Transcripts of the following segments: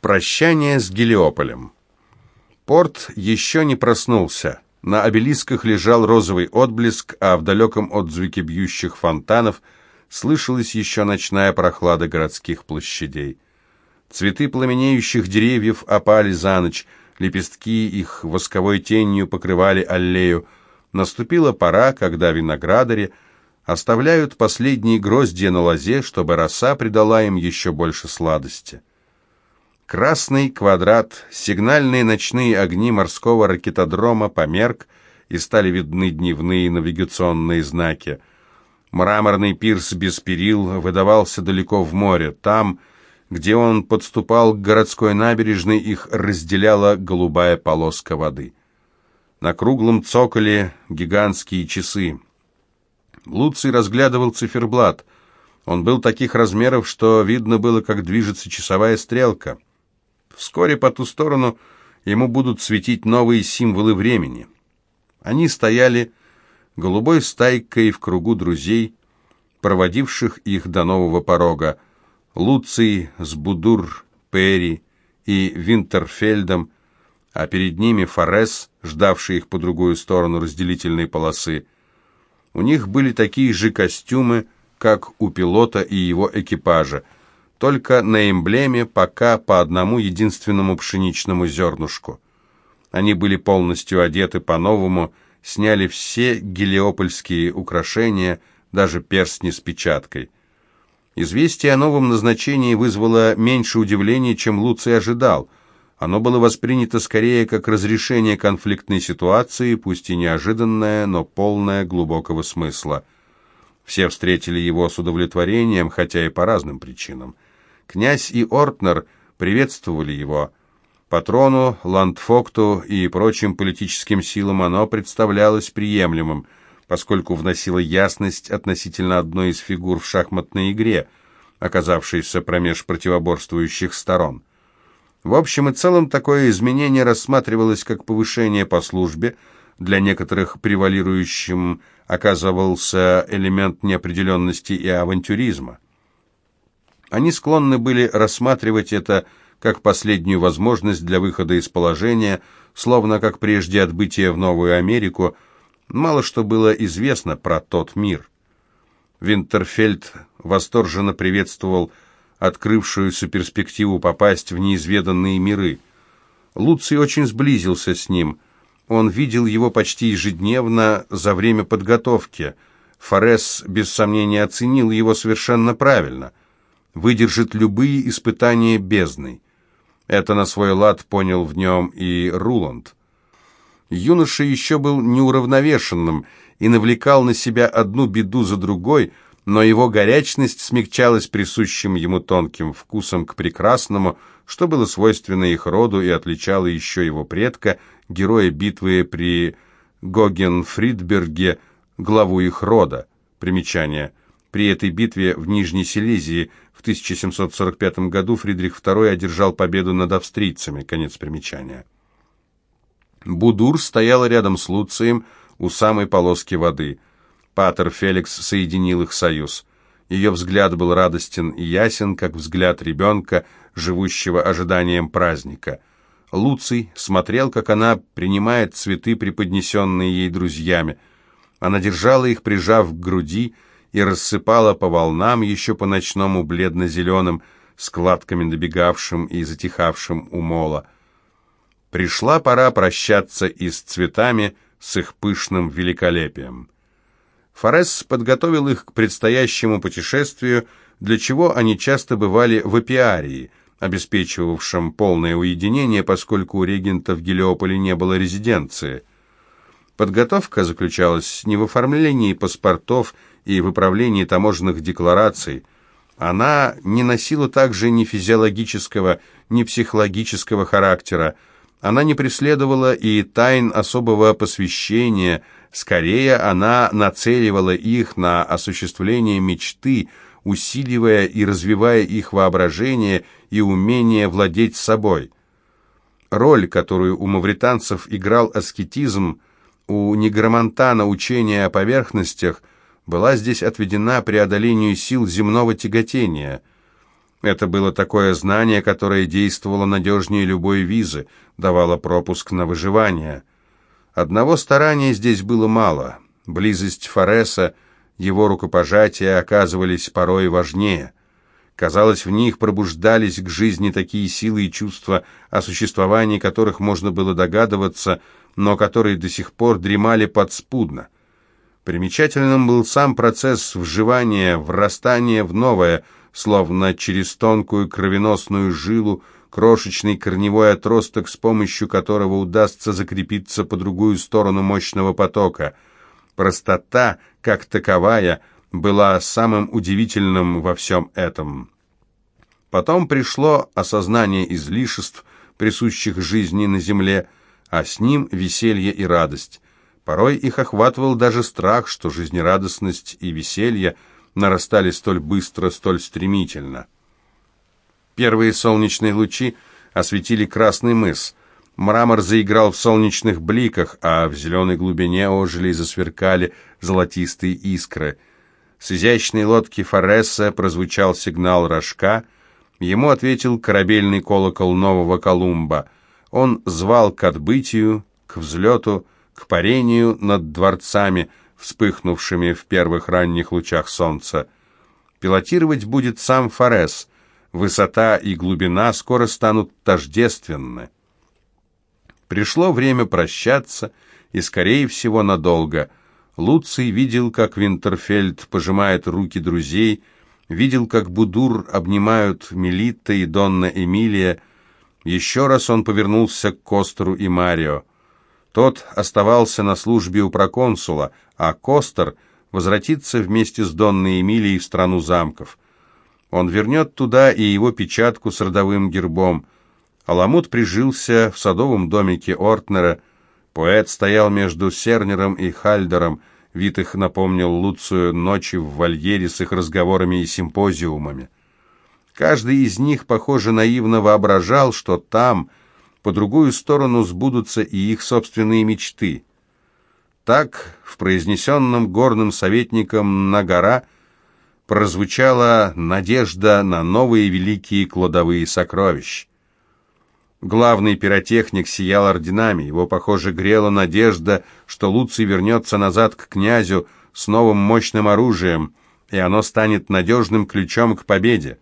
Прощание с Гелиополем. Порт еще не проснулся. На обелисках лежал розовый отблеск, а в далеком отзвуке бьющих фонтанов слышалась еще ночная прохлада городских площадей. Цветы пламенеющих деревьев опали за ночь, лепестки их восковой тенью покрывали аллею. Наступила пора, когда виноградари оставляют последние гроздья на лозе, чтобы роса придала им еще больше сладости. Красный квадрат, сигнальные ночные огни морского ракетодрома померк, и стали видны дневные навигационные знаки. Мраморный пирс без перил выдавался далеко в море. Там, где он подступал к городской набережной, их разделяла голубая полоска воды. На круглом цоколе гигантские часы. Луций разглядывал циферблат. Он был таких размеров, что видно было, как движется часовая стрелка — Вскоре по ту сторону ему будут светить новые символы времени. Они стояли голубой стайкой в кругу друзей, проводивших их до нового порога. Луций с Будур, Перри и Винтерфельдом, а перед ними Форес, ждавший их по другую сторону разделительной полосы. У них были такие же костюмы, как у пилота и его экипажа — только на эмблеме пока по одному единственному пшеничному зернышку. Они были полностью одеты по-новому, сняли все гелиопольские украшения, даже перстни с печаткой. Известие о новом назначении вызвало меньше удивления, чем Луций ожидал. Оно было воспринято скорее как разрешение конфликтной ситуации, пусть и неожиданное, но полное глубокого смысла. Все встретили его с удовлетворением, хотя и по разным причинам. Князь и Ортнер приветствовали его. Патрону, Ландфокту и прочим политическим силам оно представлялось приемлемым, поскольку вносило ясность относительно одной из фигур в шахматной игре, оказавшейся промеж противоборствующих сторон. В общем и целом, такое изменение рассматривалось как повышение по службе, для некоторых превалирующим оказывался элемент неопределенности и авантюризма. Они склонны были рассматривать это как последнюю возможность для выхода из положения, словно как прежде отбытия в Новую Америку, мало что было известно про тот мир. Винтерфельд восторженно приветствовал открывшуюся перспективу попасть в неизведанные миры. Луций очень сблизился с ним. Он видел его почти ежедневно за время подготовки. Форес, без сомнения, оценил его совершенно правильно выдержит любые испытания бездной. Это на свой лад понял в нем и Руланд. Юноша еще был неуравновешенным и навлекал на себя одну беду за другой, но его горячность смягчалась присущим ему тонким вкусом к прекрасному, что было свойственно их роду и отличало еще его предка, героя битвы при Гогенфридберге, главу их рода. Примечание. При этой битве в Нижней Силезии в 1745 году Фридрих II одержал победу над австрийцами. Конец примечания. Будур стояла рядом с Луцием у самой полоски воды. Патер Феликс соединил их союз. Ее взгляд был радостен и ясен, как взгляд ребенка, живущего ожиданием праздника. Луций смотрел, как она принимает цветы, преподнесенные ей друзьями. Она держала их, прижав к груди, и рассыпала по волнам, еще по ночному бледно-зеленым, складками добегавшим и затихавшим у мола. Пришла пора прощаться и с цветами, с их пышным великолепием. Форес подготовил их к предстоящему путешествию, для чего они часто бывали в апиарии, обеспечивавшем полное уединение, поскольку у регента в Гелиополе не было резиденции. Подготовка заключалась не в оформлении паспортов и выправлении таможенных деклараций. Она не носила также ни физиологического, ни психологического характера. Она не преследовала и тайн особого посвящения, скорее она нацеливала их на осуществление мечты, усиливая и развивая их воображение и умение владеть собой. Роль, которую у мавританцев играл аскетизм, у негромонтана учение о поверхностях, была здесь отведена преодолению сил земного тяготения. Это было такое знание, которое действовало надежнее любой визы, давало пропуск на выживание. Одного старания здесь было мало. Близость Фореса, его рукопожатия оказывались порой важнее. Казалось, в них пробуждались к жизни такие силы и чувства, о существовании которых можно было догадываться, но которые до сих пор дремали подспудно. Примечательным был сам процесс вживания, врастания в новое, словно через тонкую кровеносную жилу, крошечный корневой отросток, с помощью которого удастся закрепиться по другую сторону мощного потока. Простота, как таковая, была самым удивительным во всем этом. Потом пришло осознание излишеств, присущих жизни на земле, а с ним веселье и радость. Порой их охватывал даже страх, что жизнерадостность и веселье нарастали столь быстро, столь стремительно. Первые солнечные лучи осветили Красный мыс. Мрамор заиграл в солнечных бликах, а в зеленой глубине ожили и засверкали золотистые искры. С изящной лодки Форесса прозвучал сигнал рожка. Ему ответил корабельный колокол Нового Колумба. Он звал к отбытию, к взлету, к парению над дворцами, вспыхнувшими в первых ранних лучах солнца. Пилотировать будет сам Форес. Высота и глубина скоро станут тождественны. Пришло время прощаться, и, скорее всего, надолго. Луций видел, как Винтерфельд пожимает руки друзей, видел, как Будур обнимают Мелитта и Донна Эмилия. Еще раз он повернулся к Костеру и Марио. Тот оставался на службе у проконсула, а Костер возвратится вместе с Донной Эмилией в страну замков. Он вернет туда и его печатку с родовым гербом. Аламут прижился в садовом домике Ортнера. Поэт стоял между Сернером и Хальдером. Вид их напомнил Луцию ночи в вольере с их разговорами и симпозиумами. Каждый из них, похоже, наивно воображал, что там, по другую сторону, сбудутся и их собственные мечты. Так, в произнесенном горным советником на гора прозвучала надежда на новые великие кладовые сокровища. Главный пиротехник сиял орденами, его, похоже, грела надежда, что Луций вернется назад к князю с новым мощным оружием, и оно станет надежным ключом к победе.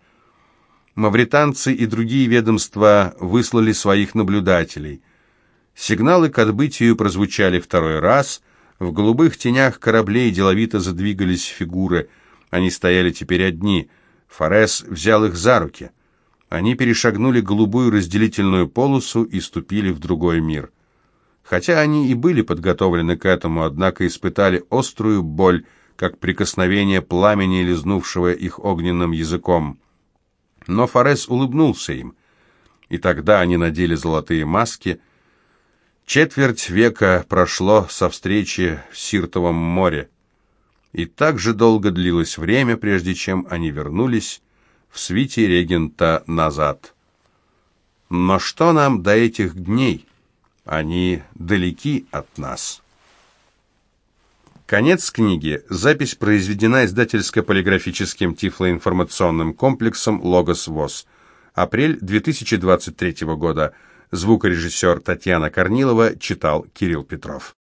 Мавританцы и другие ведомства выслали своих наблюдателей. Сигналы к отбытию прозвучали второй раз, в голубых тенях кораблей деловито задвигались фигуры, они стояли теперь одни, Форес взял их за руки — они перешагнули голубую разделительную полосу и ступили в другой мир. Хотя они и были подготовлены к этому, однако испытали острую боль, как прикосновение пламени, лизнувшего их огненным языком. Но Форес улыбнулся им, и тогда они надели золотые маски. Четверть века прошло со встречи в Сиртовом море, и так же долго длилось время, прежде чем они вернулись в свите регента назад. Но что нам до этих дней? Они далеки от нас. Конец книги. Запись произведена издательско-полиграфическим тифлоинформационным комплексом «Логос ВОЗ». Апрель 2023 года. Звукорежиссер Татьяна Корнилова читал Кирилл Петров.